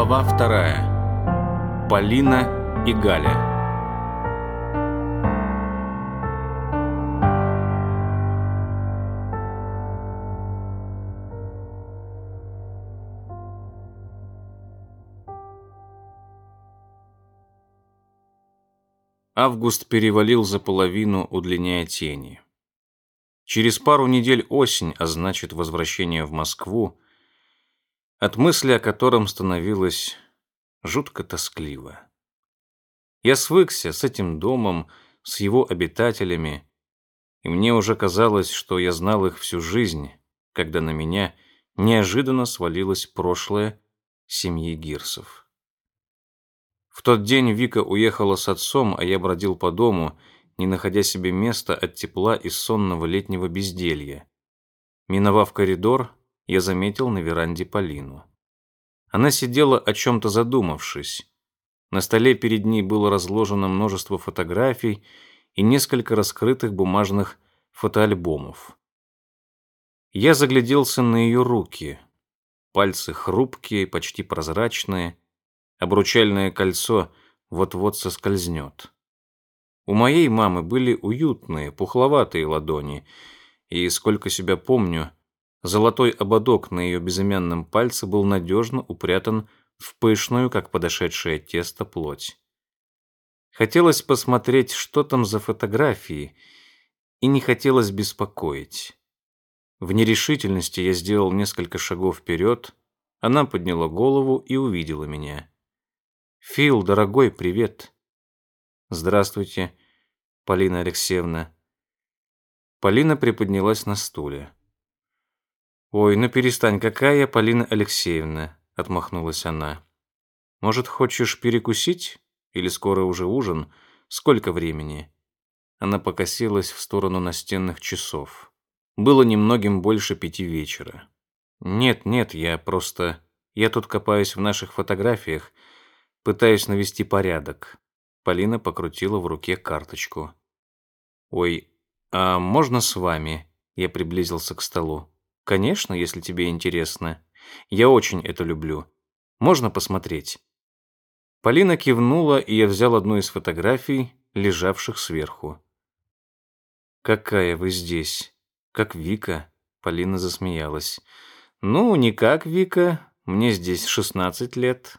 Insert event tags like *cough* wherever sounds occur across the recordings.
Глава вторая. Полина и Галя. Август перевалил за половину, удлиняя тени. Через пару недель осень, а значит возвращение в Москву, от мысли о котором становилось жутко тоскливо. Я свыкся с этим домом, с его обитателями, и мне уже казалось, что я знал их всю жизнь, когда на меня неожиданно свалилось прошлое семьи Гирсов. В тот день Вика уехала с отцом, а я бродил по дому, не находя себе места от тепла и сонного летнего безделья. Миновав коридор, я заметил на веранде Полину. Она сидела о чем-то задумавшись. На столе перед ней было разложено множество фотографий и несколько раскрытых бумажных фотоальбомов. Я загляделся на ее руки. Пальцы хрупкие, почти прозрачные. Обручальное кольцо вот-вот соскользнет. У моей мамы были уютные, пухловатые ладони, и, сколько себя помню, Золотой ободок на ее безымянном пальце был надежно упрятан в пышную, как подошедшее тесто, плоть. Хотелось посмотреть, что там за фотографии, и не хотелось беспокоить. В нерешительности я сделал несколько шагов вперед, она подняла голову и увидела меня. «Фил, дорогой, привет!» «Здравствуйте, Полина Алексеевна». Полина приподнялась на стуле. «Ой, ну перестань, какая я Полина Алексеевна?» — отмахнулась она. «Может, хочешь перекусить? Или скоро уже ужин? Сколько времени?» Она покосилась в сторону настенных часов. Было немногим больше пяти вечера. «Нет, нет, я просто... Я тут копаюсь в наших фотографиях, пытаюсь навести порядок». Полина покрутила в руке карточку. «Ой, а можно с вами?» Я приблизился к столу. Конечно, если тебе интересно. Я очень это люблю. Можно посмотреть?» Полина кивнула, и я взял одну из фотографий, лежавших сверху. «Какая вы здесь? Как Вика?» Полина засмеялась. «Ну, не как Вика. Мне здесь 16 лет.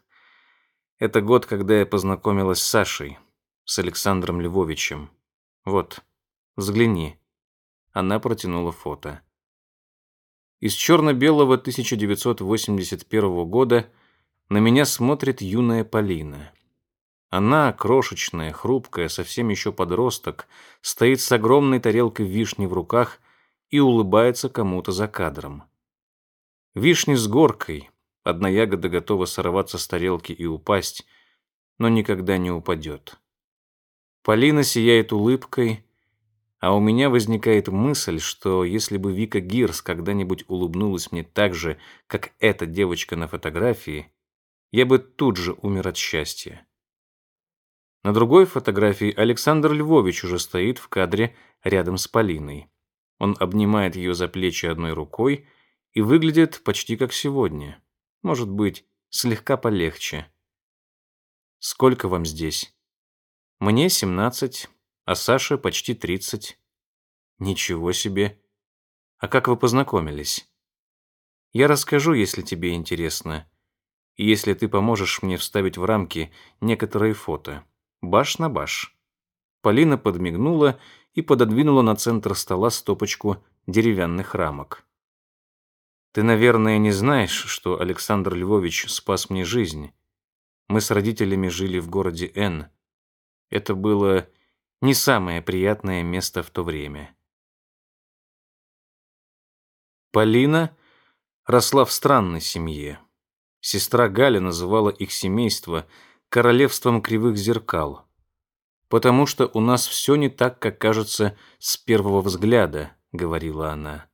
Это год, когда я познакомилась с Сашей, с Александром Львовичем. Вот, взгляни». Она протянула фото. Из черно-белого 1981 года на меня смотрит юная Полина. Она, крошечная, хрупкая, совсем еще подросток, стоит с огромной тарелкой вишни в руках и улыбается кому-то за кадром. Вишни с горкой, одна ягода готова сорваться с тарелки и упасть, но никогда не упадет. Полина сияет улыбкой, а у меня возникает мысль, что если бы Вика Гирс когда-нибудь улыбнулась мне так же, как эта девочка на фотографии, я бы тут же умер от счастья. На другой фотографии Александр Львович уже стоит в кадре рядом с Полиной. Он обнимает ее за плечи одной рукой и выглядит почти как сегодня. Может быть, слегка полегче. Сколько вам здесь? Мне 17, а Саше почти тридцать. Ничего себе. А как вы познакомились? Я расскажу, если тебе интересно. И если ты поможешь мне вставить в рамки некоторые фото. Баш на баш. Полина подмигнула и пододвинула на центр стола стопочку деревянных рамок. Ты, наверное, не знаешь, что Александр Львович спас мне жизнь. Мы с родителями жили в городе Н. Это было не самое приятное место в то время. Полина росла в странной семье. Сестра Галя называла их семейство королевством кривых зеркал, потому что у нас все не так, как кажется с первого взгляда, говорила она.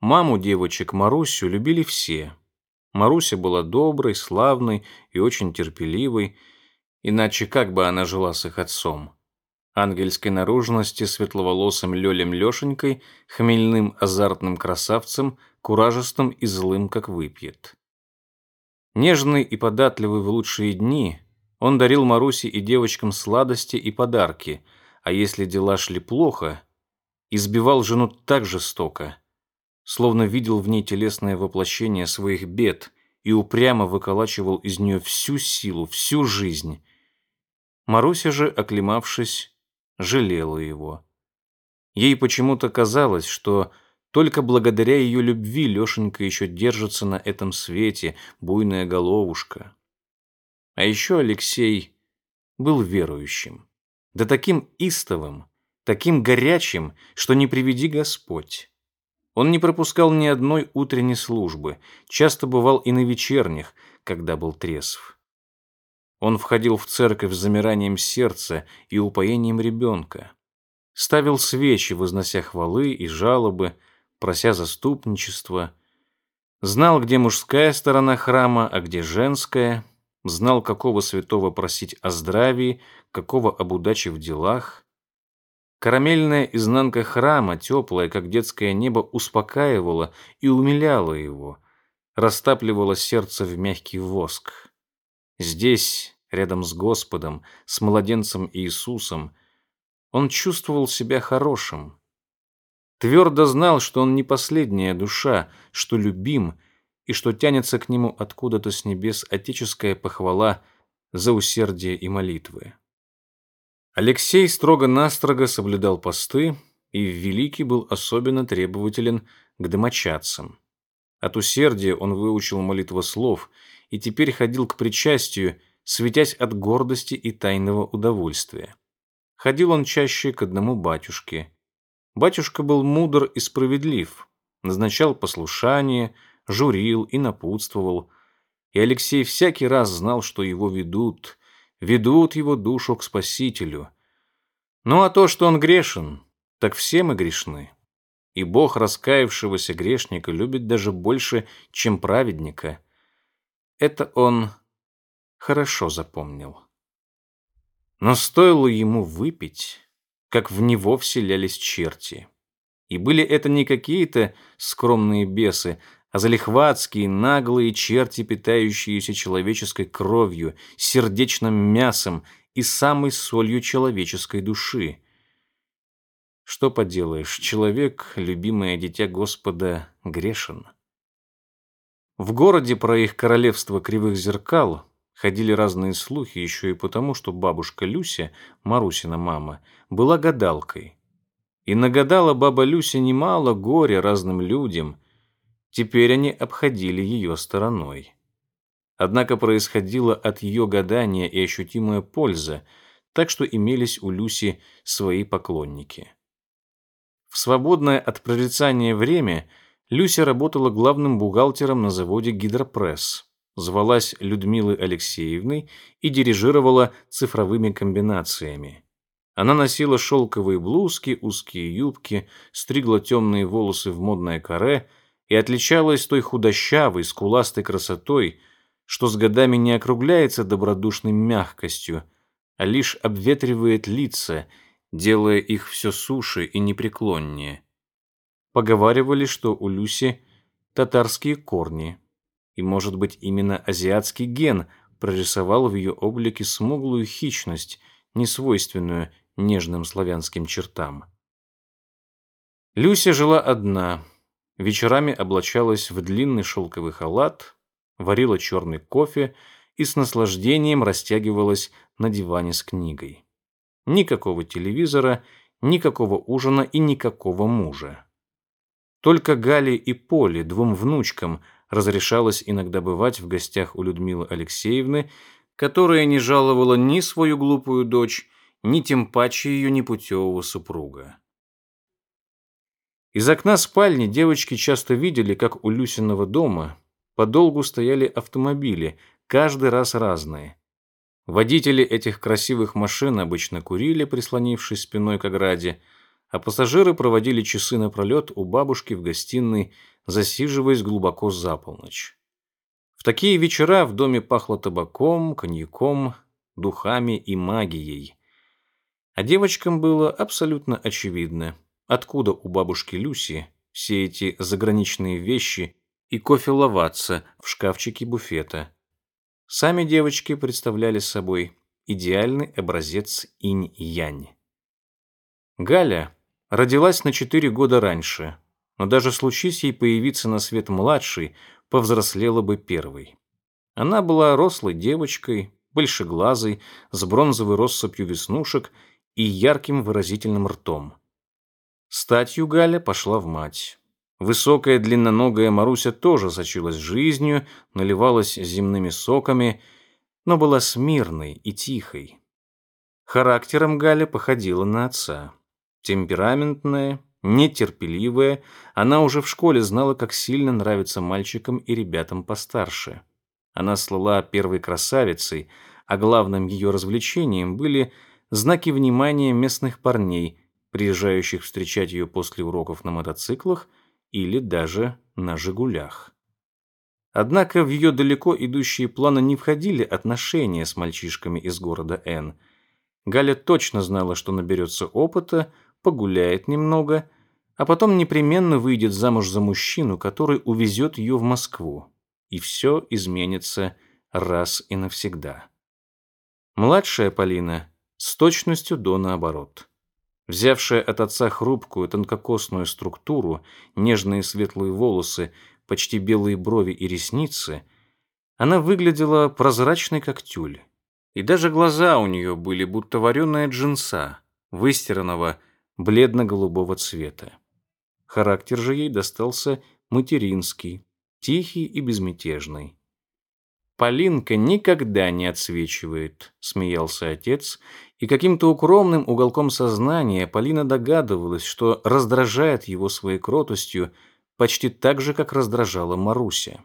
Маму девочек Марусю любили все. Маруся была доброй, славной и очень терпеливой, Иначе как бы она жила с их отцом? Ангельской наружности, светловолосым Лёлем Лёшенькой, хмельным азартным красавцем, куражистым и злым, как выпьет. Нежный и податливый в лучшие дни, он дарил Марусе и девочкам сладости и подарки, а если дела шли плохо, избивал жену так жестоко, словно видел в ней телесное воплощение своих бед и упрямо выколачивал из нее всю силу, всю жизнь. Маруся же, оклемавшись, жалела его. Ей почему-то казалось, что только благодаря ее любви Лешенька еще держится на этом свете, буйная головушка. А еще Алексей был верующим. Да таким истовым, таким горячим, что не приведи Господь. Он не пропускал ни одной утренней службы, часто бывал и на вечерних, когда был трезв. Он входил в церковь с замиранием сердца и упоением ребенка. Ставил свечи, вознося хвалы и жалобы, прося заступничества. Знал, где мужская сторона храма, а где женская. Знал, какого святого просить о здравии, какого об удаче в делах. Карамельная изнанка храма, теплая, как детское небо, успокаивала и умиляла его, растапливала сердце в мягкий воск. Здесь, рядом с Господом, с младенцем Иисусом, он чувствовал себя хорошим. Твердо знал, что он не последняя душа, что любим и что тянется к нему откуда-то с небес отеческая похвала за усердие и молитвы. Алексей строго-настрого соблюдал посты, и в Великий был особенно требователен к домочадцам. От усердия он выучил молитвослов и теперь ходил к причастию, светясь от гордости и тайного удовольствия. Ходил он чаще к одному батюшке. Батюшка был мудр и справедлив, назначал послушание, журил и напутствовал. И Алексей всякий раз знал, что его ведут, ведут его душу к Спасителю. Ну а то, что он грешен, так все мы грешны. И Бог раскаявшегося грешника любит даже больше, чем праведника. Это он хорошо запомнил. Но стоило ему выпить, как в него вселялись черти. И были это не какие-то скромные бесы, а залихватские, наглые черти, питающиеся человеческой кровью, сердечным мясом и самой солью человеческой души. Что поделаешь, человек, любимое дитя Господа, грешен. В городе про их королевство кривых зеркал ходили разные слухи еще и потому, что бабушка Люся, Марусина мама, была гадалкой. И нагадала баба Люся немало горя разным людям – Теперь они обходили ее стороной. Однако происходило от ее гадания и ощутимая польза, так что имелись у Люси свои поклонники. В свободное от прорицания время Люся работала главным бухгалтером на заводе «Гидропресс», звалась Людмилой Алексеевной и дирижировала цифровыми комбинациями. Она носила шелковые блузки, узкие юбки, стригла темные волосы в модное каре – и отличалась той худощавой, скуластой красотой, что с годами не округляется добродушной мягкостью, а лишь обветривает лица, делая их все суше и непреклоннее. Поговаривали, что у Люси татарские корни, и, может быть, именно азиатский ген прорисовал в ее облике смуглую хищность, несвойственную нежным славянским чертам. Люся жила одна – вечерами облачалась в длинный шелковый халат, варила черный кофе и с наслаждением растягивалась на диване с книгой. Никакого телевизора, никакого ужина и никакого мужа. Только Гале и Поле, двум внучкам, разрешалось иногда бывать в гостях у Людмилы Алексеевны, которая не жаловала ни свою глупую дочь, ни тем паче ее непутевого супруга. Из окна спальни девочки часто видели, как у Люсиного дома подолгу стояли автомобили, каждый раз разные. Водители этих красивых машин обычно курили, прислонившись спиной к ограде, а пассажиры проводили часы напролет у бабушки в гостиной, засиживаясь глубоко за полночь. В такие вечера в доме пахло табаком, коньяком, духами и магией. А девочкам было абсолютно очевидно – Откуда у бабушки Люси все эти заграничные вещи и кофе лаватца в шкафчике буфета, Сами девочки представляли собой идеальный образец инь-янь. Галя родилась на четыре года раньше, но даже случись ей появиться на свет младшей, повзрослела бы первой. Она была рослой девочкой, большеглазой, с бронзовой россыпью веснушек и ярким выразительным ртом. Статью Галя пошла в мать. Высокая длинноногая Маруся тоже сочилась жизнью, наливалась земными соками, но была смирной и тихой. Характером Галя походила на отца. Темпераментная, нетерпеливая, она уже в школе знала, как сильно нравится мальчикам и ребятам постарше. Она слала первой красавицей, а главным ее развлечением были знаки внимания местных парней, приезжающих встречать ее после уроков на мотоциклах или даже на «Жигулях». Однако в ее далеко идущие планы не входили отношения с мальчишками из города Н. Галя точно знала, что наберется опыта, погуляет немного, а потом непременно выйдет замуж за мужчину, который увезет ее в Москву и все изменится раз и навсегда. Младшая Полина с точностью до наоборот. Взявшая от отца хрупкую тонкокосную структуру, нежные светлые волосы, почти белые брови и ресницы, она выглядела прозрачной, как тюль. И даже глаза у нее были будто вареная джинса, выстиранного бледно-голубого цвета. Характер же ей достался материнский, тихий и безмятежный. «Полинка никогда не отсвечивает», — смеялся отец, и каким-то укромным уголком сознания Полина догадывалась, что раздражает его своей кротостью почти так же, как раздражала Маруся.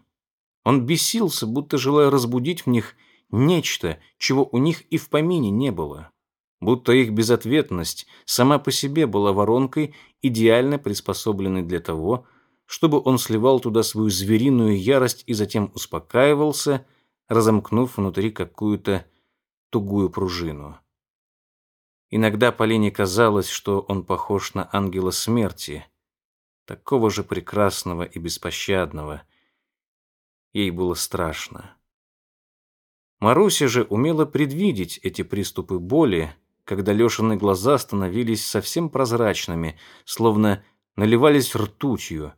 Он бесился, будто желая разбудить в них нечто, чего у них и в помине не было. Будто их безответность сама по себе была воронкой, идеально приспособленной для того, чтобы он сливал туда свою звериную ярость и затем успокаивался, разомкнув внутри какую-то тугую пружину. Иногда Полине казалось, что он похож на ангела смерти, такого же прекрасного и беспощадного. Ей было страшно. Маруся же умела предвидеть эти приступы боли, когда Лешины глаза становились совсем прозрачными, словно наливались ртутью,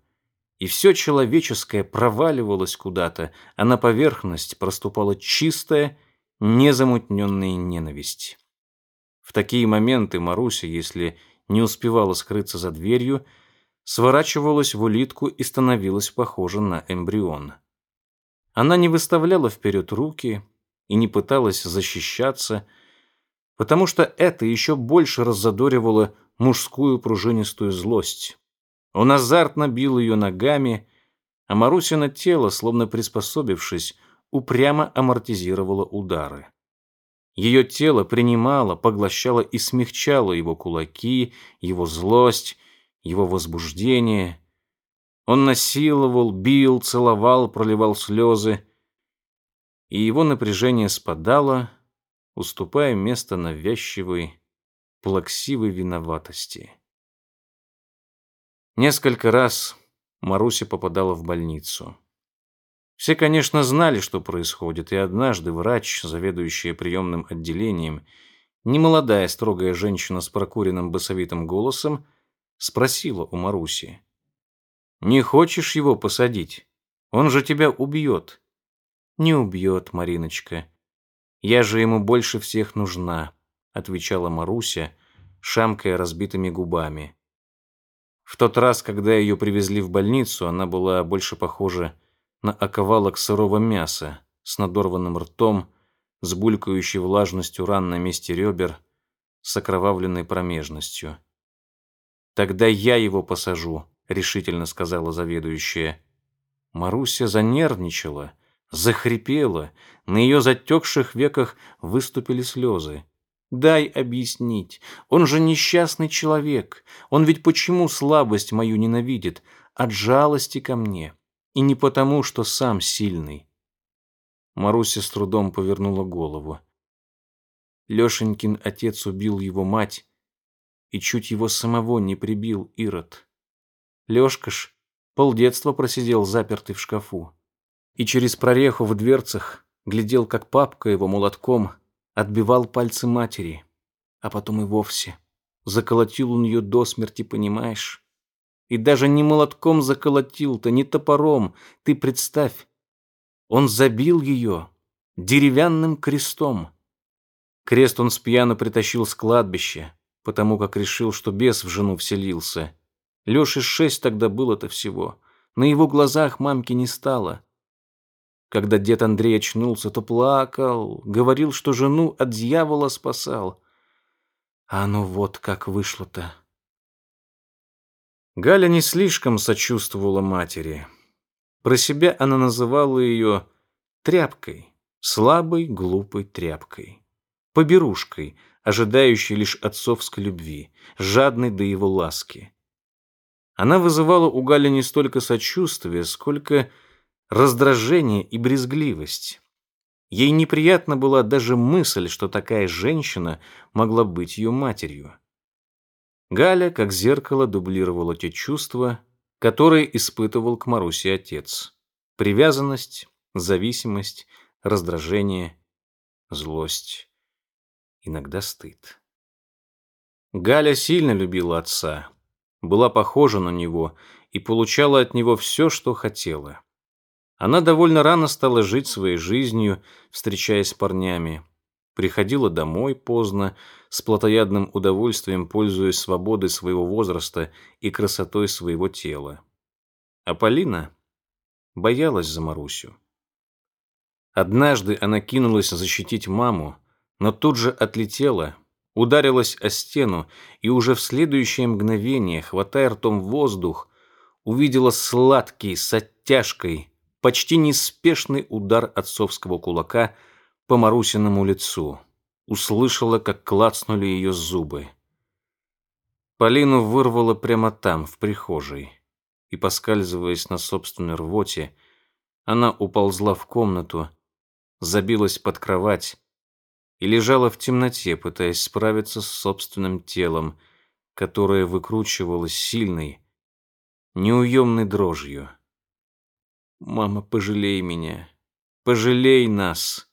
и все человеческое проваливалось куда-то, а на поверхность проступала чистая, незамутненная ненависть. В такие моменты Маруся, если не успевала скрыться за дверью, сворачивалась в улитку и становилась похожа на эмбрион. Она не выставляла вперед руки и не пыталась защищаться, потому что это еще больше раззадоривало мужскую пружинистую злость. Он азартно бил ее ногами, а Марусина тело, словно приспособившись, упрямо амортизировало удары. Ее тело принимало, поглощало и смягчало его кулаки, его злость, его возбуждение. Он насиловал, бил, целовал, проливал слезы, и его напряжение спадало, уступая место навязчивой, плаксивой виноватости. Несколько раз Маруся попадала в больницу. Все, конечно, знали, что происходит, и однажды врач, заведующая приемным отделением, немолодая строгая женщина с прокуренным басовитым голосом, спросила у Маруси. «Не хочешь его посадить? Он же тебя убьет». «Не убьет, Мариночка. Я же ему больше всех нужна», отвечала Маруся, шамкая разбитыми губами. В тот раз, когда ее привезли в больницу, она была больше похожа на оковалок сырого мяса с надорванным ртом, с булькающей влажностью ран на месте ребер, с окровавленной промежностью. «Тогда я его посажу», — решительно сказала заведующая. Маруся занервничала, захрипела, на ее затекших веках выступили слезы. Дай объяснить. Он же несчастный человек. Он ведь почему слабость мою ненавидит? От жалости ко мне. И не потому, что сам сильный. Маруся с трудом повернула голову. Лешенькин отец убил его мать и чуть его самого не прибил Ирод. Лешка ж полдетства просидел запертый в шкафу. И через прореху в дверцах глядел, как папка его молотком отбивал пальцы матери, а потом и вовсе заколотил у нее до смерти, понимаешь? И даже не молотком заколотил-то, не топором, ты представь. Он забил ее деревянным крестом. Крест он спьяно притащил с кладбища, потому как решил, что бес в жену вселился. Лёше шесть тогда было-то всего. На его глазах мамки не стало. Когда дед Андрей очнулся, то плакал, говорил, что жену от дьявола спасал. А ну вот как вышло-то. Галя не слишком сочувствовала матери. Про себя она называла ее тряпкой, слабой, глупой тряпкой, поберушкой, ожидающей лишь отцовской любви, жадной до его ласки. Она вызывала у Гали не столько сочувствие, сколько раздражение и брезгливость. Ей неприятна была даже мысль, что такая женщина могла быть ее матерью. Галя, как зеркало, дублировала те чувства, которые испытывал к Марусе отец. Привязанность, зависимость, раздражение, злость, иногда стыд. Галя сильно любила отца, была похожа на него и получала от него все, что хотела. Она довольно рано стала жить своей жизнью, встречаясь с парнями. Приходила домой поздно, с плотоядным удовольствием пользуясь свободой своего возраста и красотой своего тела. А Полина боялась за Марусю. Однажды она кинулась защитить маму, но тут же отлетела, ударилась о стену и уже в следующее мгновение, хватая ртом воздух, увидела сладкий, с оттяжкой, почти неспешный удар отцовского кулака по Марусиному лицу. Услышала, как клацнули ее зубы. Полину вырвало прямо там, в прихожей, и, поскальзываясь на собственной рвоте, она уползла в комнату, забилась под кровать и лежала в темноте, пытаясь справиться с собственным телом, которое выкручивалось сильной, неуемной дрожью. «Мама, пожалей меня! Пожалей нас!»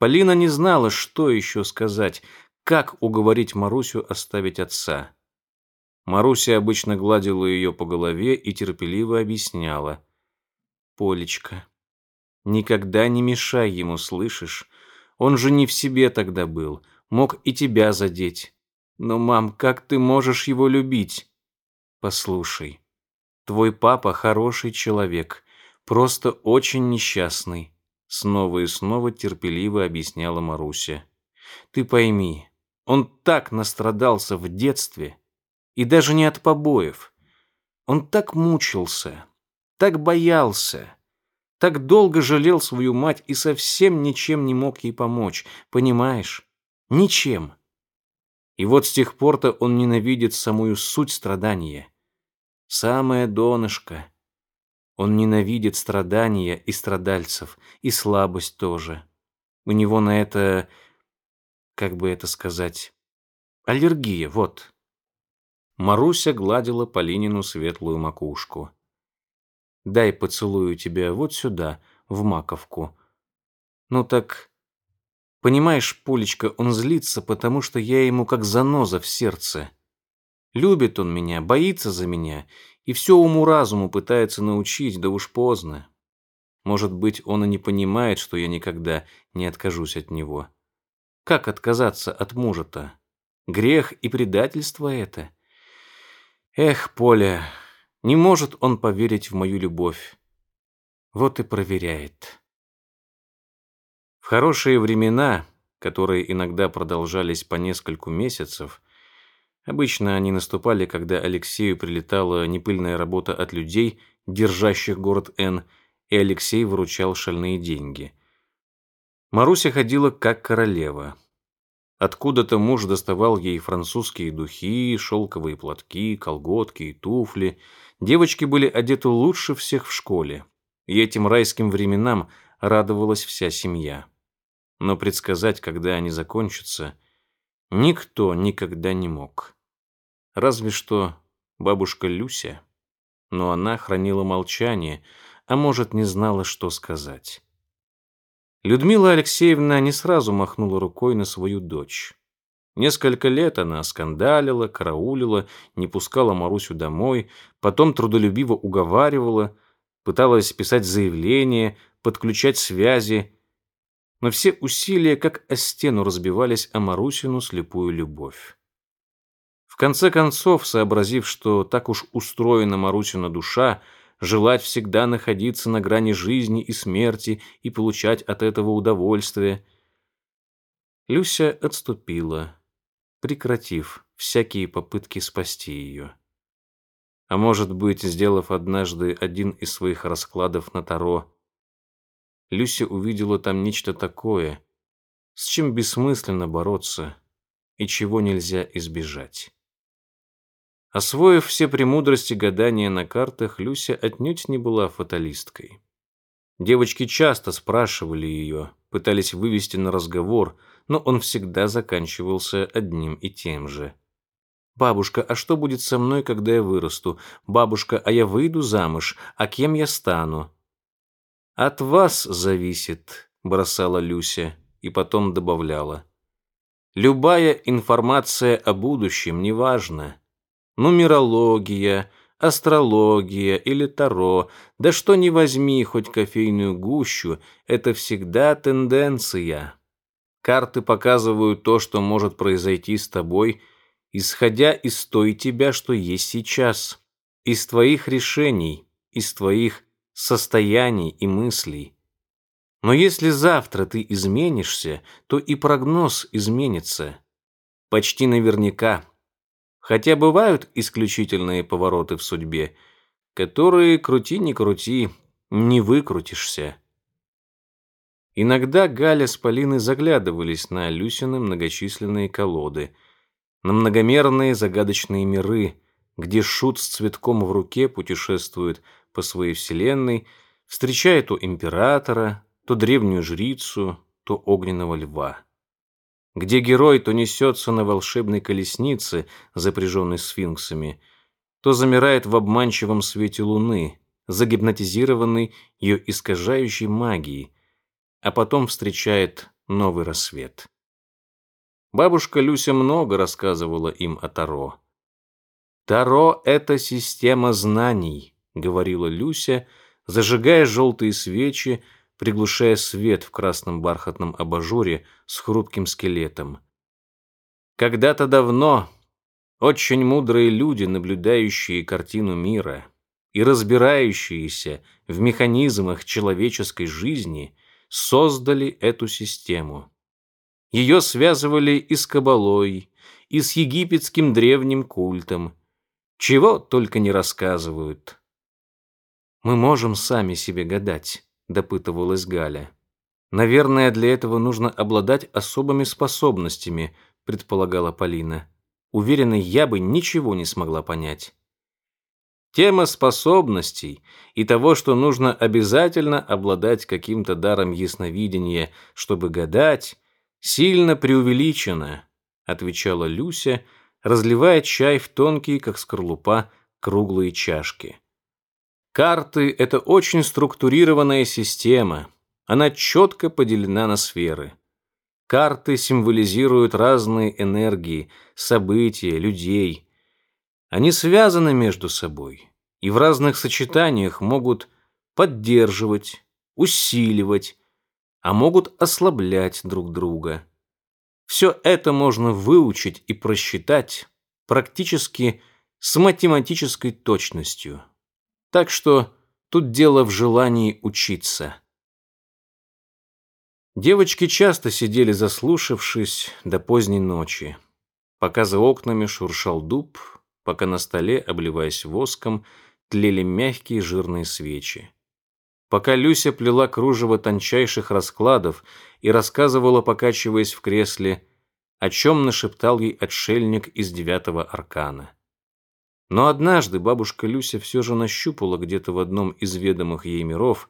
Полина не знала, что еще сказать, как уговорить Марусю оставить отца. Маруся обычно гладила ее по голове и терпеливо объясняла. «Полечка, никогда не мешай ему, слышишь? Он же не в себе тогда был, мог и тебя задеть. Но, мам, как ты можешь его любить? Послушай, твой папа хороший человек, просто очень несчастный. Снова и снова терпеливо объясняла Маруся. Ты пойми, он так настрадался в детстве, и даже не от побоев. Он так мучился, так боялся, так долго жалел свою мать и совсем ничем не мог ей помочь, понимаешь? Ничем. И вот с тех пор-то он ненавидит самую суть страдания. Самое донышко. Он ненавидит страдания и страдальцев, и слабость тоже. У него на это, как бы это сказать, аллергия, вот. Маруся гладила Полинину светлую макушку. Дай поцелую тебя вот сюда, в маковку. Ну так, понимаешь, Полечка, он злится, потому что я ему как заноза в сердце. Любит он меня, боится за меня и все уму-разуму пытается научить, да уж поздно. Может быть, он и не понимает, что я никогда не откажусь от него. Как отказаться от мужа-то? Грех и предательство это? Эх, Поля, не может он поверить в мою любовь. Вот и проверяет. В хорошие времена, которые иногда продолжались по нескольку месяцев, обычно они наступали, когда Алексею прилетала непыльная работа от людей, держащих город Н, и Алексей выручал шальные деньги. Маруся ходила как королева. Откуда-то муж доставал ей французские духи, шелковые платки, колготки и туфли – Девочки были одеты лучше всех в школе, и этим райским временам радовалась вся семья. Но предсказать, когда они закончатся, никто никогда не мог. Разве что бабушка Люся, но она хранила молчание, а может, не знала, что сказать. Людмила Алексеевна не сразу махнула рукой на свою дочь. Несколько лет она скандалила, караулила, не пускала Марусю домой, потом трудолюбиво уговаривала, пыталась писать заявления, подключать связи, но все усилия как о стену разбивались о Марусину слепую любовь. В конце концов, сообразив, что так уж устроена Марусина душа, желать всегда находиться на грани жизни и смерти и получать от этого удовольствие. Люся отступила, прекратив всякие попытки спасти ее. А может быть, сделав однажды один из своих раскладов на Таро, Люся увидела там нечто такое, с чем бессмысленно бороться и чего нельзя избежать. Освоив все премудрости гадания на картах, Люся отнюдь не была фаталисткой. Девочки часто спрашивали ее, пытались вывести на разговор, но он всегда заканчивался одним и тем же. «Бабушка, а что будет со мной, когда я вырасту? Бабушка, а я выйду замуж? А кем я стану?» «От вас зависит», — бросала Люся и потом добавляла. «Любая информация о будущем неважна нумерология, астрология или таро, да что ни возьми, хоть кофейную гущу, это всегда тенденция. Карты показывают то, что может произойти с тобой, исходя из той тебя, что есть сейчас, из твоих решений, из твоих состояний и мыслей. Но если завтра ты изменишься, то и прогноз изменится. Почти наверняка. Хотя бывают исключительные повороты в судьбе, которые, крути не крути, не выкрутишься. Иногда Галя с Полиной заглядывались на Люсины многочисленные колоды, на многомерные загадочные миры, где шут с цветком в руке путешествует по своей вселенной, встречая то императора, то древнюю жрицу, то огненного льва где герой то несется на волшебной колеснице, запряженной сфинксами, то замирает в обманчивом свете луны, загипнотизированный ее искажающей магией, а потом встречает новый рассвет. Бабушка Люся много рассказывала им о Таро. «Таро — это система знаний», — говорила Люся, зажигая желтые свечи, приглушая свет в красном бархатном абажуре с хрупким скелетом. Когда-то давно очень мудрые люди, наблюдающие картину мира и разбирающиеся в механизмах человеческой жизни, создали эту систему. Ее связывали и с Кабалой, и с египетским древним культом. Чего только не рассказывают. Мы можем сами себе гадать допытывалась Галя. Наверное, для этого нужно обладать особыми способностями, предполагала Полина. Уверена, я бы ничего не смогла понять. Тема способностей и того, что нужно обязательно обладать каким-то даром ясновидения, чтобы гадать, сильно преувеличена, отвечала Люся, разливая чай в тонкие, как скорлупа, круглые чашки. Карты — это очень структурированная система. Она четко поделена на сферы. Карты символизируют разные энергии, события, людей. Они связаны между собой и в разных сочетаниях могут поддерживать, усиливать, а могут ослаблять друг друга. Все это можно выучить и просчитать практически с математической точностью. Так что тут дело в желании учиться. Девочки часто сидели заслушавшись до поздней ночи, пока за окнами шуршал дуб, пока на столе, обливаясь воском, тлели мягкие жирные свечи. Пока Люся плела кружево тончайших раскладов и рассказывала, покачиваясь в кресле, о чем нашептал ей отшельник из девятого аркана. Но однажды бабушка Люся все же нащупала где-то в одном из ведомых ей миров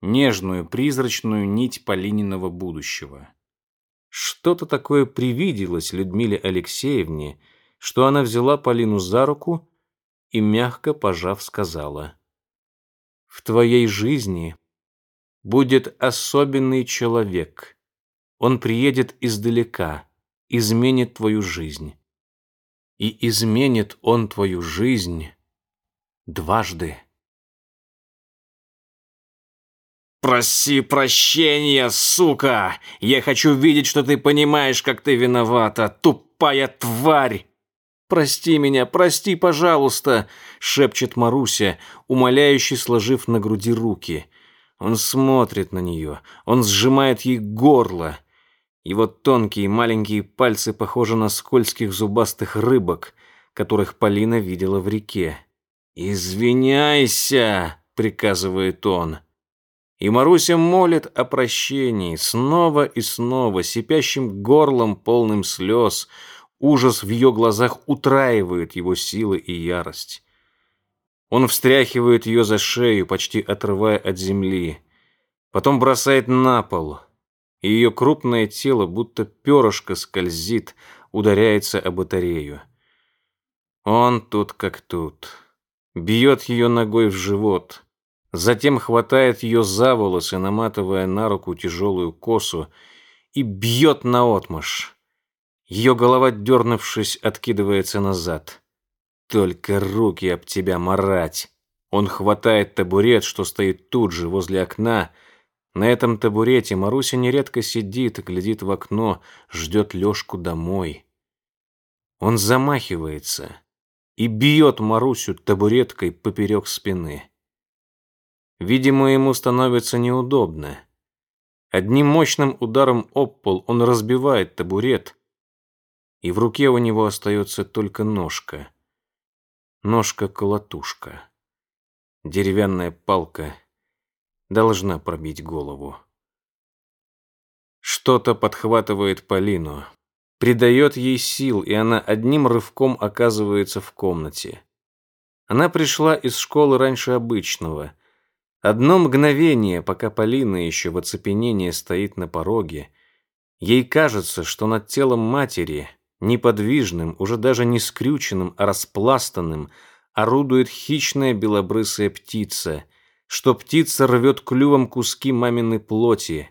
нежную призрачную нить Полининого будущего. Что-то такое привиделось Людмиле Алексеевне, что она взяла Полину за руку и, мягко пожав, сказала, «В твоей жизни будет особенный человек. Он приедет издалека, изменит твою жизнь. И изменит он твою жизнь дважды. «Проси прощения, сука! Я хочу видеть, что ты понимаешь, как ты виновата, тупая тварь!» «Прости меня, прости, пожалуйста!» — шепчет Маруся, умоляюще сложив на груди руки. Он смотрит на нее, он сжимает ей горло. Его тонкие маленькие пальцы похожи на скользких зубастых рыбок, которых Полина видела в реке. «Извиняйся!» — приказывает он. И Маруся молит о прощении снова и снова, сипящим горлом, полным слез. Ужас в ее глазах утраивает его силы и ярость. Он встряхивает ее за шею, почти отрывая от земли. Потом бросает на пол. И ее крупное тело, будто перышко, скользит, ударяется о батарею. Он тут как тут. Бьет ее ногой в живот. Затем хватает ее за волосы, наматывая на руку тяжелую косу, и бьет наотмашь. Ее голова, дернувшись, откидывается назад. «Только руки об тебя марать!» Он хватает табурет, что стоит тут же, возле окна. На этом табурете Маруся нередко сидит глядит в окно, ждет Лешку домой. Он замахивается и бьет Марусю табуреткой поперек спины. Видимо, ему становится неудобно. Одним мощным ударом об пол он разбивает табурет, и в руке у него остается только ножка. Ножка-колотушка. Деревянная палка должна пробить голову. Что-то подхватывает Полину, придает ей сил, и она одним рывком оказывается в комнате. Она пришла из школы раньше обычного, Одно мгновение, пока Полина еще в оцепенении стоит на пороге, ей кажется, что над телом матери, неподвижным, уже даже не скрюченным, а распластанным, орудует хищная белобрысая птица, что птица рвет клювом куски маминой плоти,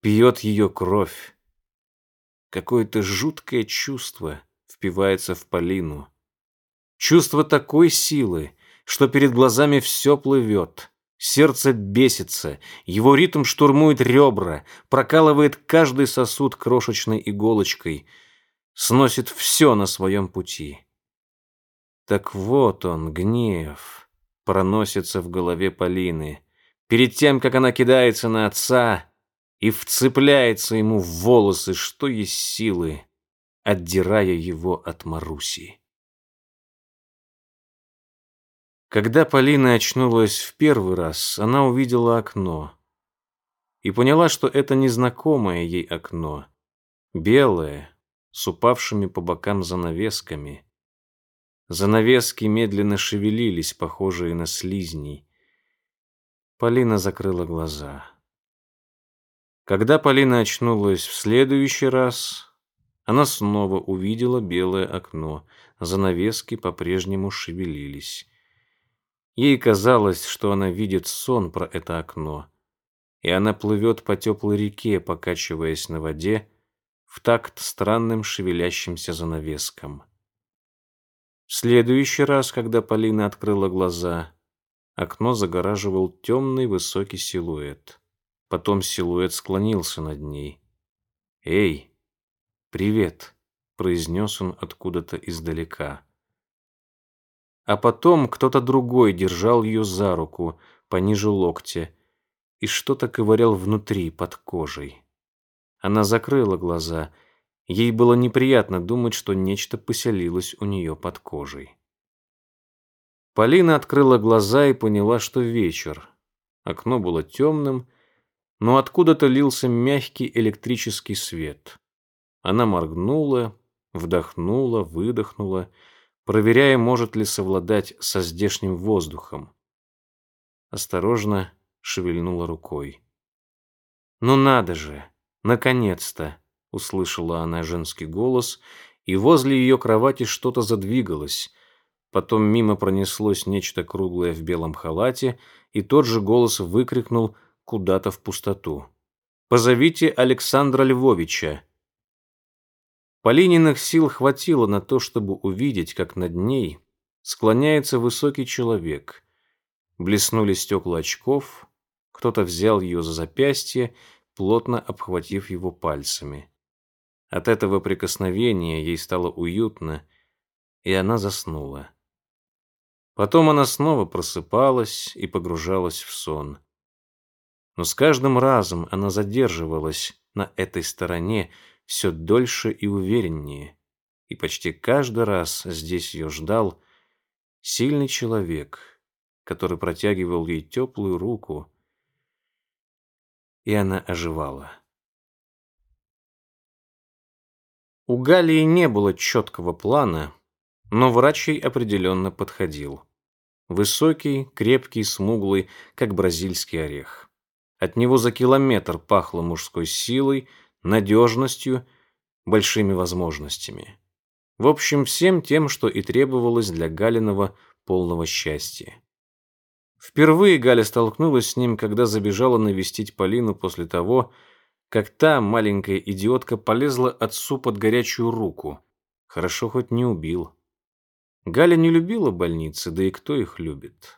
пьет ее кровь. Какое-то жуткое чувство впивается в Полину. Чувство такой силы, что перед глазами все плывет. Сердце бесится, его ритм штурмует ребра, прокалывает каждый сосуд крошечной иголочкой, сносит все на своем пути. Так вот он, гнев, проносится в голове Полины. Перед тем, как она кидается на отца и вцепляется ему в волосы, что есть силы, отдирая его от Маруси. Когда Полина очнулась в первый раз, она увидела окно и поняла, что это незнакомое ей окно, белое, с упавшими по бокам занавесками. Занавески медленно шевелились, похожие на слизней. Полина закрыла глаза. Когда Полина очнулась в следующий раз, она снова увидела белое окно. Занавески по-прежнему шевелились. Ей казалось, что она видит сон про это окно, и она плывет по теплой реке, покачиваясь на воде, в такт странным шевелящимся занавескам. В следующий раз, когда Полина открыла глаза, окно загораживал темный высокий силуэт. Потом силуэт склонился над ней. «Эй, привет!» — произнес он откуда-то издалека а потом кто-то другой держал ее за руку пониже локтя и что-то ковырял внутри, под кожей. Она закрыла глаза. Ей было неприятно думать, что нечто поселилось у нее под кожей. Полина открыла глаза и поняла, что вечер. Окно было темным, но откуда-то лился мягкий электрический свет. Она моргнула, вдохнула, выдохнула проверяя, может ли совладать со здешним воздухом. Осторожно шевельнула рукой. «Ну надо же! Наконец-то!» — услышала она женский голос, и возле ее кровати что-то задвигалось. Потом мимо пронеслось нечто круглое в белом халате, и тот же голос выкрикнул куда-то в пустоту. «Позовите Александра Львовича». Полининых сил хватило на то, чтобы увидеть, как над ней склоняется высокий человек. Блеснули стекла очков, кто-то взял ее за запястье, плотно обхватив его пальцами. От этого прикосновения ей стало уютно, и она заснула. Потом она снова просыпалась и погружалась в сон. Но с каждым разом она задерживалась на этой стороне все дольше и увереннее, и почти каждый раз здесь ее ждал сильный человек, который протягивал ей теплую руку, и она оживала. У Галии не было четкого плана, но врач ей определенно подходил. Высокий, крепкий, смуглый, как бразильский орех. От него за километр пахло мужской силой, надежностью, большими возможностями. В общем, всем тем, что и требовалось для Галиного полного счастья. Впервые Галя столкнулась с ним, когда забежала навестить Полину после того, как та, маленькая идиотка, полезла отцу под горячую руку. Хорошо хоть не убил. Галя не любила больницы, да и кто их любит.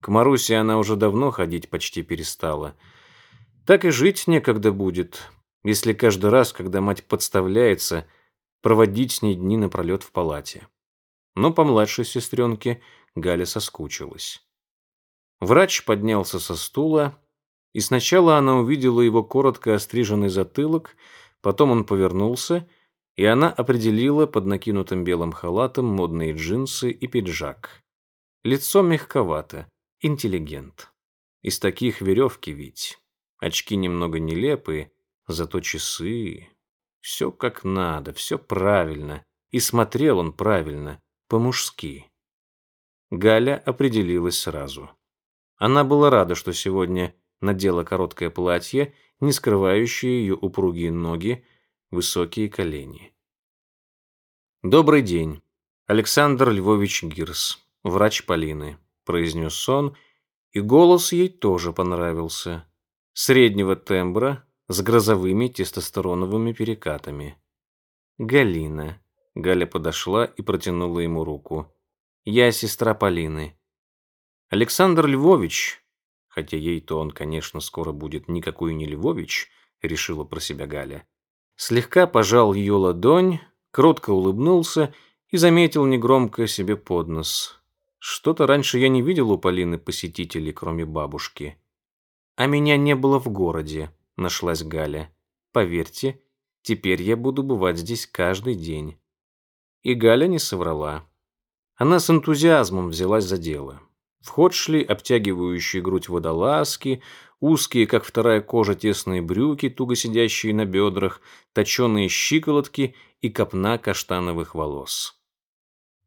К Марусе она уже давно ходить почти перестала. Так и жить некогда будет, если каждый раз, когда мать подставляется, проводить с ней дни напролет в палате. Но по младшей сестренке Галя соскучилась. Врач поднялся со стула, и сначала она увидела его коротко остриженный затылок, потом он повернулся и она определила под накинутым белым халатом модные джинсы и пиджак. Лицо мягковато, интеллигент. Из таких веревки ведь. Очки немного нелепые, зато часы. Все как надо, все правильно. И смотрел он правильно, по-мужски. Галя определилась сразу. Она была рада, что сегодня надела короткое платье, не скрывающее ее упругие ноги, высокие колени. «Добрый день. Александр Львович Гирс, врач Полины», – произнес он, и голос ей тоже понравился. Среднего тембра, с грозовыми тестостероновыми перекатами. «Галина». Галя подошла и протянула ему руку. «Я сестра Полины». Александр Львович, хотя ей-то он, конечно, скоро будет никакой не Львович, решила про себя Галя, слегка пожал ее ладонь, кротко улыбнулся и заметил негромко себе под нос. Что-то раньше я не видел у Полины посетителей, кроме бабушки. А меня не было в городе, нашлась Галя. Поверьте, теперь я буду бывать здесь каждый день. И Галя не соврала. Она с энтузиазмом взялась за дело. В ход шли обтягивающие грудь водолазки, узкие, как вторая кожа, тесные брюки, туго сидящие на бедрах, точеные щиколотки и копна каштановых волос.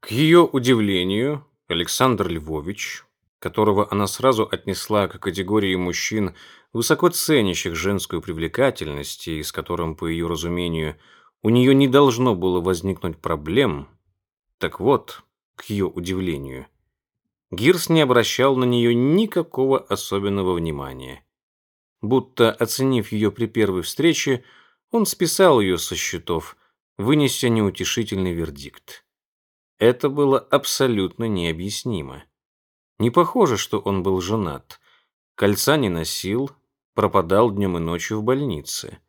К ее удивлению, Александр Львович, которого она сразу отнесла к категории мужчин, высоко ценящих женскую привлекательность и с которым, по ее разумению, у нее не должно было возникнуть проблем, так вот, к ее удивлению – Гирс не обращал на нее никакого особенного внимания. Будто, оценив ее при первой встрече, он списал ее со счетов, вынеся неутешительный вердикт. Это было абсолютно необъяснимо. Не похоже, что он был женат. Кольца не носил, пропадал днем и ночью в больнице.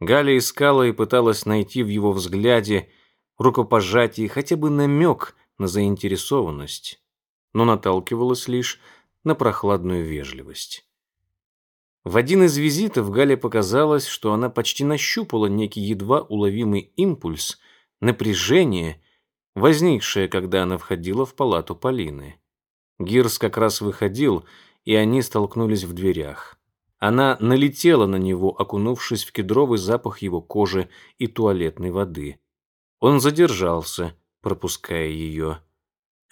Галя искала и пыталась найти в его взгляде рукопожатие, хотя бы намек на заинтересованность но наталкивалась лишь на прохладную вежливость. В один из визитов Гале показалось, что она почти нащупала некий едва уловимый импульс, напряжение, возникшее, когда она входила в палату Полины. Гирс как раз выходил, и они столкнулись в дверях. Она налетела на него, окунувшись в кедровый запах его кожи и туалетной воды. Он задержался, пропуская ее.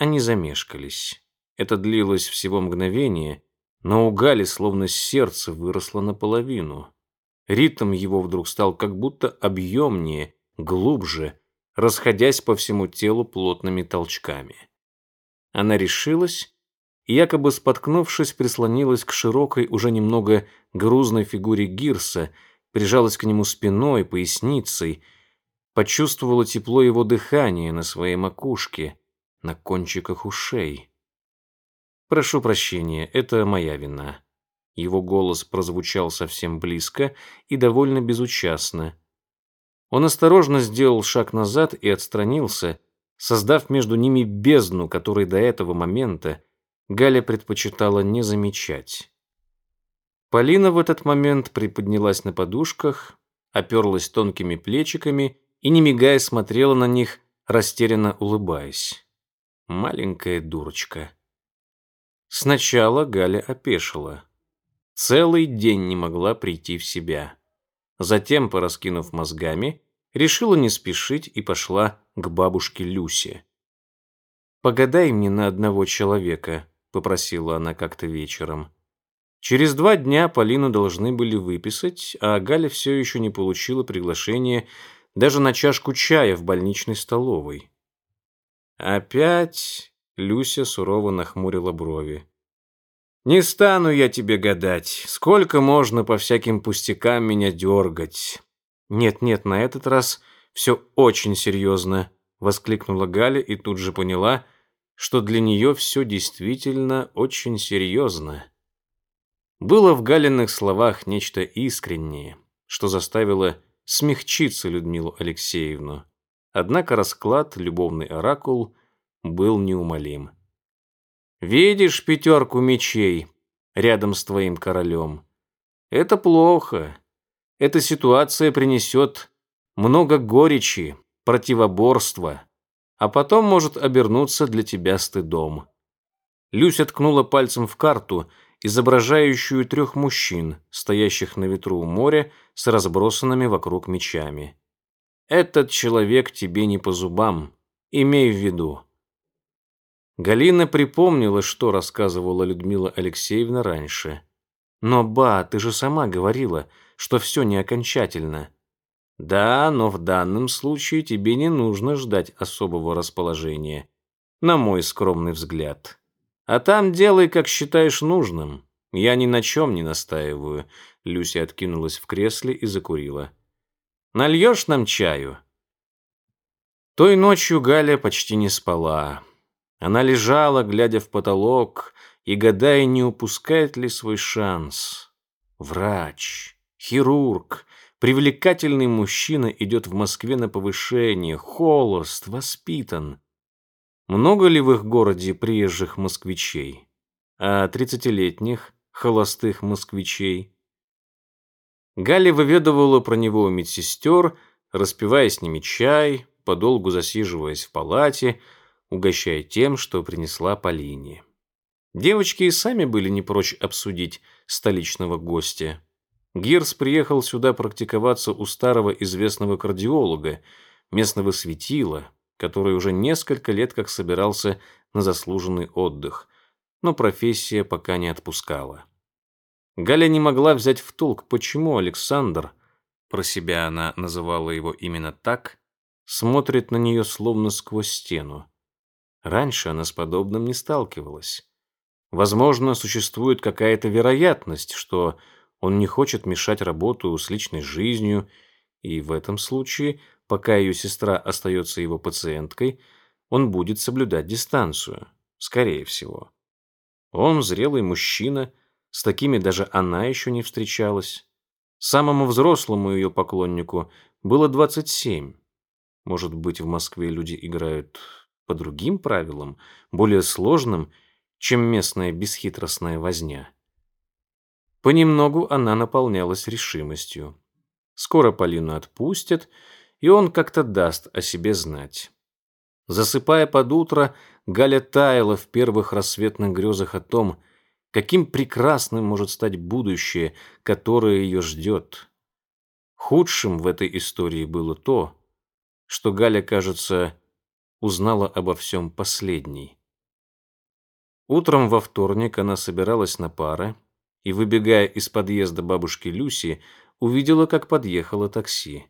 Они замешкались. Это длилось всего мгновение, но у Гали словно сердце выросло наполовину. Ритм его вдруг стал как будто объемнее, глубже, расходясь по всему телу плотными толчками. Она решилась и, якобы споткнувшись, прислонилась к широкой, уже немного грузной фигуре Гирса, прижалась к нему спиной, поясницей, почувствовала тепло его дыхания на своей макушке, на кончиках ушей. «Прошу прощения, это моя вина». Его голос прозвучал совсем близко и довольно безучастно. Он осторожно сделал шаг назад и отстранился, создав между ними бездну, которой до этого момента Галя предпочитала не замечать. Полина в этот момент приподнялась на подушках, оперлась тонкими плечиками и, не мигая, смотрела на них, растерянно улыбаясь. Маленькая дурочка. Сначала Галя опешила. Целый день не могла прийти в себя. Затем, пораскинув мозгами, решила не спешить и пошла к бабушке Люсе. «Погадай мне на одного человека», — попросила она как-то вечером. Через два дня Полину должны были выписать, а Галя все еще не получила приглашение даже на чашку чая в больничной столовой. Опять Люся сурово нахмурила брови. «Не стану я тебе гадать. Сколько можно по всяким пустякам меня дергать?» «Нет-нет, на этот раз все очень серьезно», — воскликнула Галя и тут же поняла, что для нее все действительно очень серьезно. Было в Галиных словах нечто искреннее, что заставило смягчиться Людмилу Алексеевну. Однако расклад, любовный оракул, был неумолим. «Видишь пятерку мечей рядом с твоим королем? Это плохо. Эта ситуация принесет много горечи, противоборства, а потом может обернуться для тебя стыдом». Люся ткнула пальцем в карту – изображающую трех мужчин, стоящих на ветру у моря с разбросанными вокруг мечами. «Этот человек тебе не по зубам, имей в виду». Галина припомнила, что рассказывала Людмила Алексеевна раньше. «Но, ба, ты же сама говорила, что все не окончательно». «Да, но в данном случае тебе не нужно ждать особого расположения, на мой скромный взгляд». А там делай, как считаешь нужным. Я ни на чем не настаиваю. Люся откинулась в кресле и закурила. Нальешь нам чаю? Той ночью Галя почти не спала. Она лежала, глядя в потолок, и гадая, не упускает ли свой шанс. Врач, хирург, привлекательный мужчина идет в Москве на повышение, холост, воспитан. Много ли в их городе приезжих москвичей? А тридцатилетних холостых москвичей? Галя выведывала про него у медсестер, распивая с ними чай, подолгу засиживаясь в палате, угощая тем, что принесла Полине. Девочки и сами были не прочь обсудить столичного гостя. Гирс приехал сюда практиковаться у старого известного кардиолога, местного светила, который уже несколько лет как собирался на заслуженный отдых, но профессия пока не отпускала. Галя не могла взять в толк, почему Александр, про себя она называла его именно так, смотрит на нее словно сквозь стену. Раньше она с подобным не сталкивалась. Возможно, существует какая-то вероятность, что он не хочет мешать работу с личной жизнью, и в этом случае Пока ее сестра остается его пациенткой, он будет соблюдать дистанцию, скорее всего. Он зрелый мужчина, с такими даже она еще не встречалась. Самому взрослому ее поклоннику было 27. Может быть, в Москве люди играют по другим правилам, более сложным, чем местная бесхитростная возня. Понемногу она наполнялась решимостью. Скоро Полину отпустят, и он как-то даст о себе знать. Засыпая под утро, Галя таяла в первых рассветных грезах о том, каким прекрасным может стать будущее, которое ее ждет. Худшим в этой истории было то, что Галя, кажется, узнала обо всем последней. Утром во вторник она собиралась на пары и, выбегая из подъезда бабушки Люси, увидела, как подъехало такси.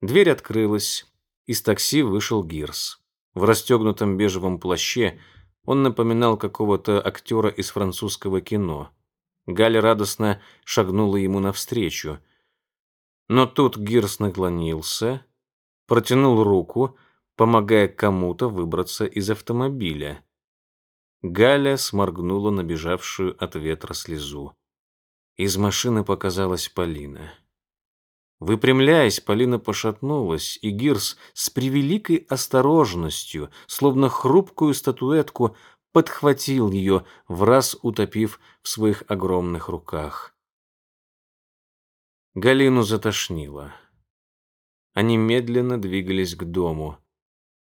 Дверь открылась. Из такси вышел Гирс. В расстегнутом бежевом плаще Он напоминал какого-то актера из французского кино. Галя радостно шагнула ему навстречу. Но тут Гирс наклонился, протянул руку, помогая кому-то выбраться из автомобиля. Галя сморгнула набежавшую от ветра слезу. Из машины показалась Полина. Выпрямляясь, Полина пошатнулась, и Гирс с превеликой осторожностью, словно хрупкую статуэтку, подхватил ее, в раз утопив в своих огромных руках. Галину затошнило. Они медленно двигались к дому.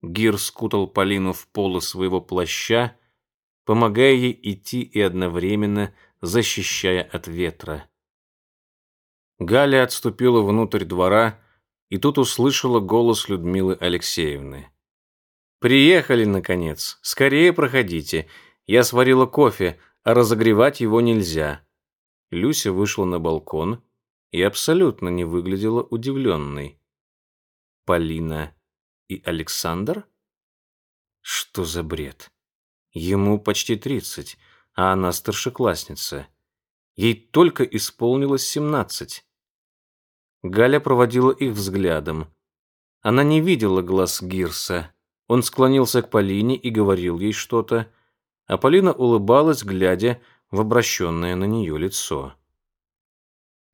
Гир скутал Полину в полы своего плаща, помогая ей идти и одновременно защищая от ветра. Галя отступила внутрь двора и тут услышала голос Людмилы Алексеевны. «Приехали, наконец. Скорее проходите. Я сварила кофе, а разогревать его нельзя». Люся вышла на балкон и абсолютно не выглядела удивленной. «Полина и Александр? Что за бред? Ему почти тридцать, а она старшеклассница. Ей только исполнилось семнадцать. Галя проводила их взглядом. Она не видела глаз Гирса. Он склонился к Полине и говорил ей что-то, а Полина улыбалась, глядя в обращенное на нее лицо.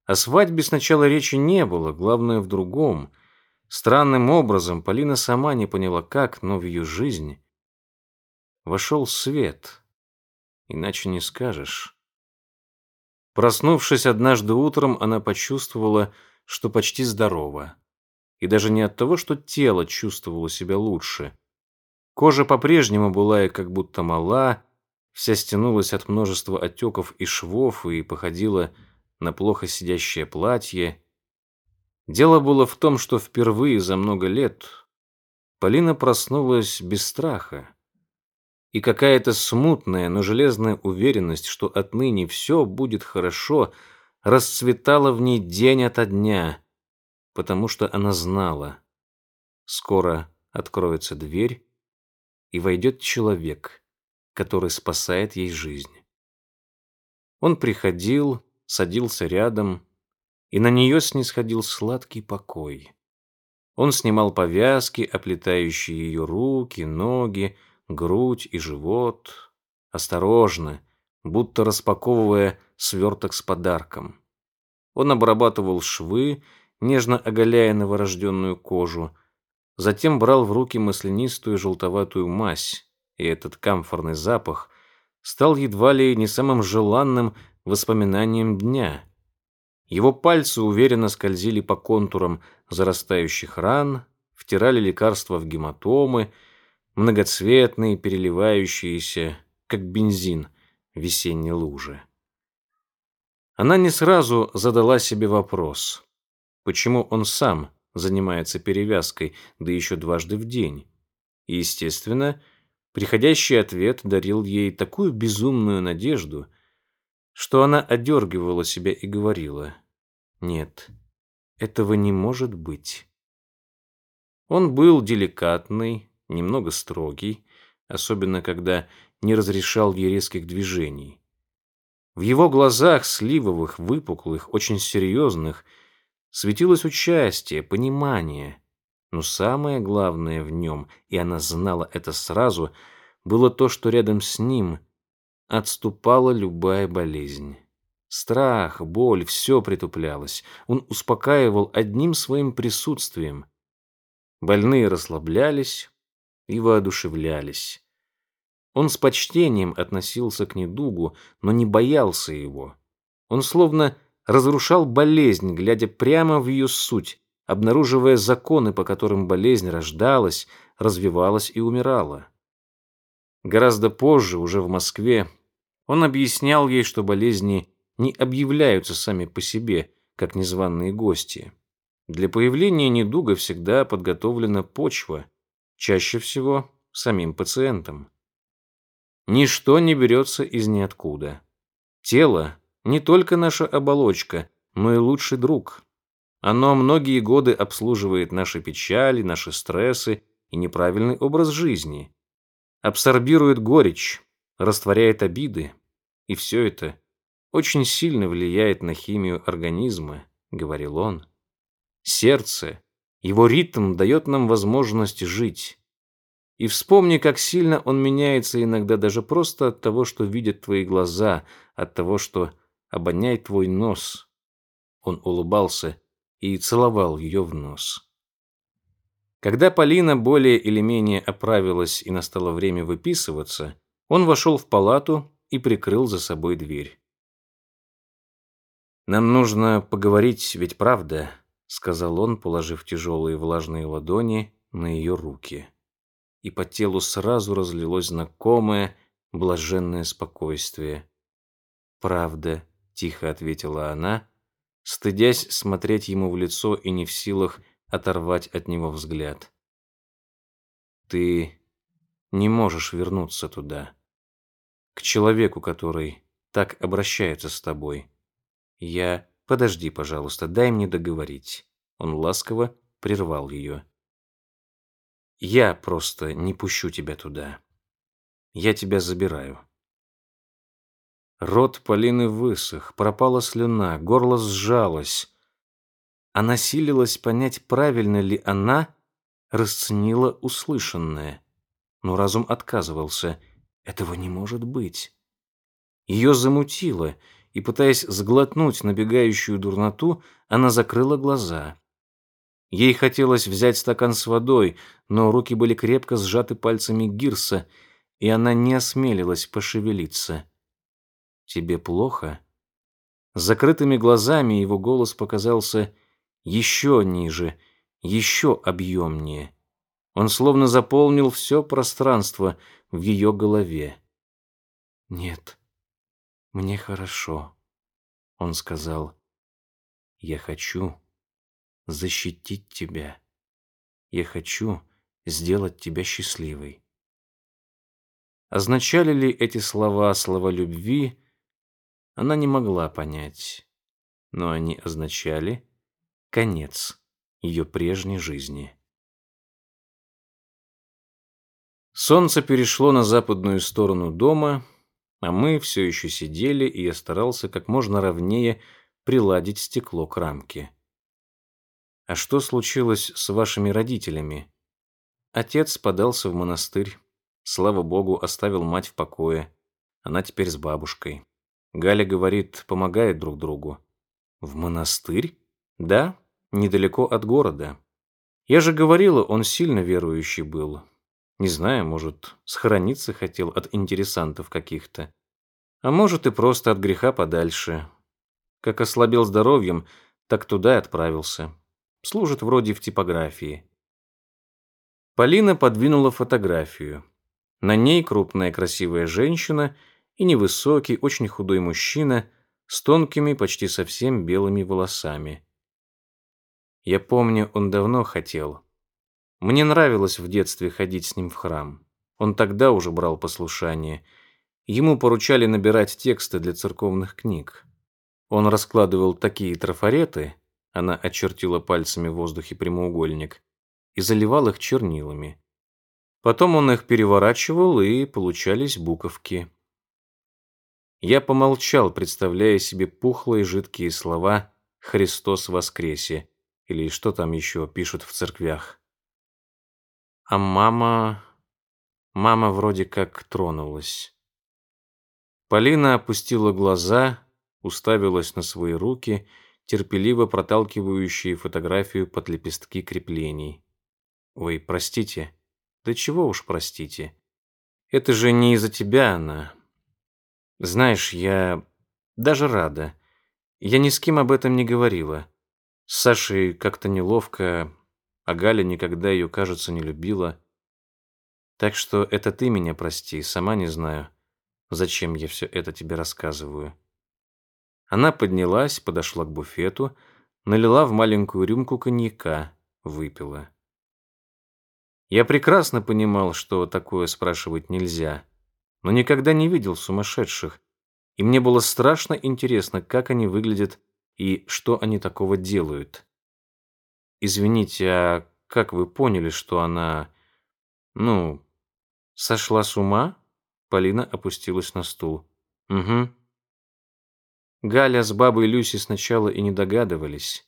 О свадьбе сначала речи не было, главное в другом. Странным образом Полина сама не поняла как, но в ее жизнь вошел свет. Иначе не скажешь. Проснувшись однажды утром, она почувствовала, что почти здорова. И даже не от того, что тело чувствовало себя лучше. Кожа по-прежнему была и как будто мала, вся стянулась от множества отеков и швов и походила на плохо сидящее платье. Дело было в том, что впервые за много лет Полина проснулась без страха. И какая-то смутная, но железная уверенность, что отныне все будет хорошо – расцветала в ней день ото дня, потому что она знала, скоро откроется дверь, и войдет человек, который спасает ей жизнь. Он приходил, садился рядом, и на нее снисходил сладкий покой. Он снимал повязки, оплетающие ее руки, ноги, грудь и живот, осторожно, будто распаковывая сверток с подарком. Он обрабатывал швы, нежно оголяя новорожденную кожу, затем брал в руки маслянистую желтоватую мазь, и этот камфорный запах стал едва ли не самым желанным воспоминанием дня. Его пальцы уверенно скользили по контурам зарастающих ран, втирали лекарства в гематомы, многоцветные, переливающиеся, как бензин в весенней луже. Она не сразу задала себе вопрос, почему он сам занимается перевязкой, да еще дважды в день. И, естественно, приходящий ответ дарил ей такую безумную надежду, что она одергивала себя и говорила, «Нет, этого не может быть». Он был деликатный, немного строгий, особенно когда не разрешал ей резких движений. В его глазах, сливовых, выпуклых, очень серьезных, светилось участие, понимание. Но самое главное в нем, и она знала это сразу, было то, что рядом с ним отступала любая болезнь. Страх, боль, все притуплялось. Он успокаивал одним своим присутствием. Больные расслаблялись и воодушевлялись. Он с почтением относился к недугу, но не боялся его. Он словно разрушал болезнь, глядя прямо в ее суть, обнаруживая законы, по которым болезнь рождалась, развивалась и умирала. Гораздо позже, уже в Москве, он объяснял ей, что болезни не объявляются сами по себе, как незваные гости. Для появления недуга всегда подготовлена почва, чаще всего самим пациентом. Ничто не берется из ниоткуда. Тело – не только наша оболочка, но и лучший друг. Оно многие годы обслуживает наши печали, наши стрессы и неправильный образ жизни. абсорбирует горечь, растворяет обиды, и все это очень сильно влияет на химию организма, говорил он. Сердце, его ритм дает нам возможность жить. И вспомни, как сильно он меняется иногда даже просто от того, что видят твои глаза, от того, что обоняет твой нос. Он улыбался и целовал ее в нос. Когда Полина более или менее оправилась и настало время выписываться, он вошел в палату и прикрыл за собой дверь. «Нам нужно поговорить, ведь правда?» — сказал он, положив тяжелые влажные ладони на ее руки и по телу сразу разлилось знакомое, блаженное спокойствие. «Правда», — тихо ответила она, стыдясь смотреть ему в лицо и не в силах оторвать от него взгляд. «Ты не можешь вернуться туда, к человеку, который так обращается с тобой. Я... Подожди, пожалуйста, дай мне договорить». Он ласково прервал ее. Я просто не пущу тебя туда. Я тебя забираю. Рот Полины высох, пропала слюна, горло сжалось. Она силилась понять, правильно ли она расценила услышанное. Но разум отказывался. Этого не может быть. Ее замутило, и, пытаясь сглотнуть набегающую дурноту, она закрыла глаза. Ей хотелось взять стакан с водой, но руки были крепко сжаты пальцами Гирса, и она не осмелилась пошевелиться. «Тебе плохо?» С закрытыми глазами его голос показался еще ниже, еще объемнее. Он словно заполнил все пространство в ее голове. «Нет, мне хорошо», — он сказал. «Я хочу» защитить тебя. Я хочу сделать тебя счастливой. Означали ли эти слова слова любви, она не могла понять, но они означали конец ее прежней жизни. Солнце перешло на западную сторону дома, а мы все еще сидели, и я старался как можно ровнее приладить стекло к рамке. А что случилось с вашими родителями? Отец подался в монастырь. Слава богу, оставил мать в покое. Она теперь с бабушкой. Галя говорит, помогает друг другу. В монастырь? Да, недалеко от города. Я же говорила, он сильно верующий был. Не знаю, может, схорониться хотел от интересантов каких-то. А может, и просто от греха подальше. Как ослабел здоровьем, так туда и отправился. Служит вроде в типографии. Полина подвинула фотографию. На ней крупная красивая женщина и невысокий, очень худой мужчина с тонкими, почти совсем белыми волосами. Я помню, он давно хотел. Мне нравилось в детстве ходить с ним в храм. Он тогда уже брал послушание. Ему поручали набирать тексты для церковных книг. Он раскладывал такие трафареты, она очертила пальцами в воздухе прямоугольник и заливал их чернилами. Потом он их переворачивал, и получались буковки. Я помолчал, представляя себе пухлые жидкие слова «Христос воскресе» или что там еще пишут в церквях. А мама... Мама вроде как тронулась. Полина опустила глаза, уставилась на свои руки терпеливо проталкивающие фотографию под лепестки креплений. «Ой, простите. Да чего уж простите. Это же не из-за тебя она. Знаешь, я даже рада. Я ни с кем об этом не говорила. С Сашей как-то неловко, а Галя никогда ее, кажется, не любила. Так что это ты меня прости, сама не знаю, зачем я все это тебе рассказываю. Она поднялась, подошла к буфету, налила в маленькую рюмку коньяка, выпила. Я прекрасно понимал, что такое спрашивать нельзя, но никогда не видел сумасшедших, и мне было страшно интересно, как они выглядят и что они такого делают. Извините, а как вы поняли, что она, ну, Сошла с ума? Полина опустилась на стул. Угу. Галя с бабой Люси сначала и не догадывались.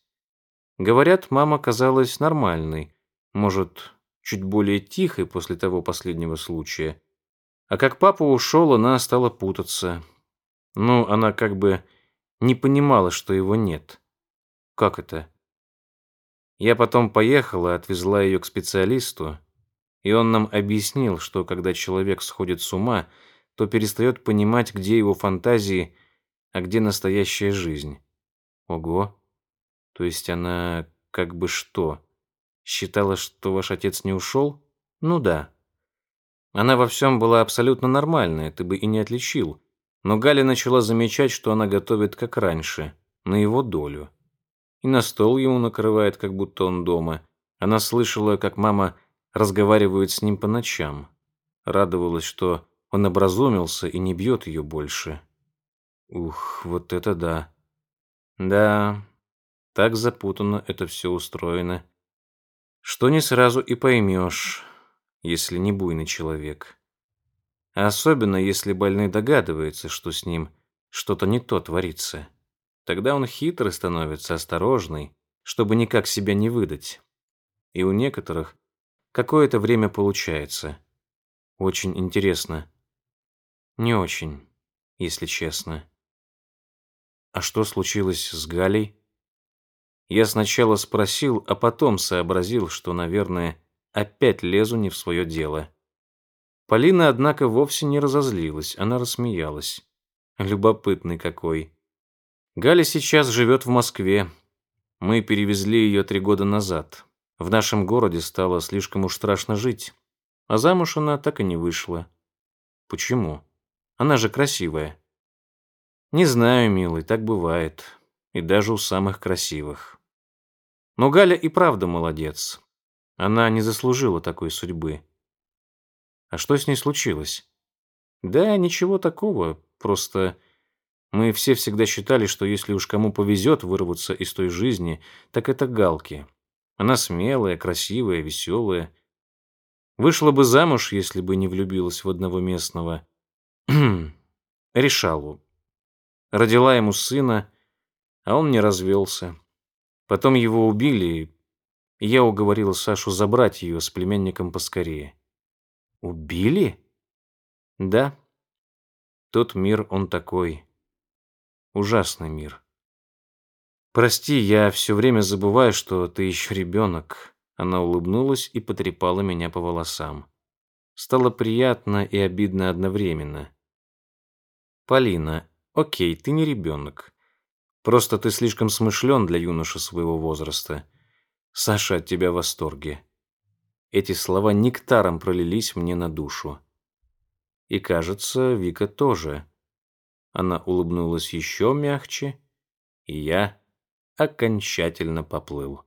Говорят, мама казалась нормальной, может, чуть более тихой после того последнего случая. А как папа ушел, она стала путаться. Ну, она как бы не понимала, что его нет. Как это? Я потом поехала, отвезла ее к специалисту, и он нам объяснил, что когда человек сходит с ума, то перестает понимать, где его фантазии, а где настоящая жизнь. Ого. То есть она как бы что? Считала, что ваш отец не ушел? Ну да. Она во всем была абсолютно нормальная, ты бы и не отличил. Но Галя начала замечать, что она готовит как раньше, на его долю. И на стол ему накрывает, как будто он дома. Она слышала, как мама разговаривает с ним по ночам. Радовалась, что он образумился и не бьет ее больше. Ух, вот это да. Да, так запутанно это все устроено, что не сразу и поймешь, если не буйный человек. Особенно, если больной догадывается, что с ним что-то не то творится. Тогда он хитрый становится, осторожный, чтобы никак себя не выдать. И у некоторых какое-то время получается. Очень интересно. Не очень, если честно. А что случилось с Галей? Я сначала спросил, а потом сообразил, что, наверное, опять лезу не в свое дело. Полина, однако, вовсе не разозлилась, она рассмеялась. Любопытный какой. Галя сейчас живет в Москве. Мы перевезли ее три года назад. В нашем городе стало слишком уж страшно жить. А замуж она так и не вышла. Почему? Она же красивая. Не знаю, милый, так бывает. И даже у самых красивых. Но Галя и правда молодец. Она не заслужила такой судьбы. А что с ней случилось? Да, ничего такого, просто мы все всегда считали, что если уж кому повезет вырваться из той жизни, так это Галки. Она смелая, красивая, веселая. Вышла бы замуж, если бы не влюбилась в одного местного. *clears throat* Решалу. Родила ему сына, а он не развелся. Потом его убили, и я уговорила Сашу забрать ее с племянником поскорее. Убили? Да. Тот мир, он такой. Ужасный мир. Прости, я все время забываю, что ты еще ребенок. Она улыбнулась и потрепала меня по волосам. Стало приятно и обидно одновременно. Полина, окей, ты не ребенок. Просто ты слишком смышлен для юноши своего возраста. Саша от тебя в восторге. Эти слова нектаром пролились мне на душу. И, кажется, Вика тоже. Она улыбнулась еще мягче, и я окончательно поплыл.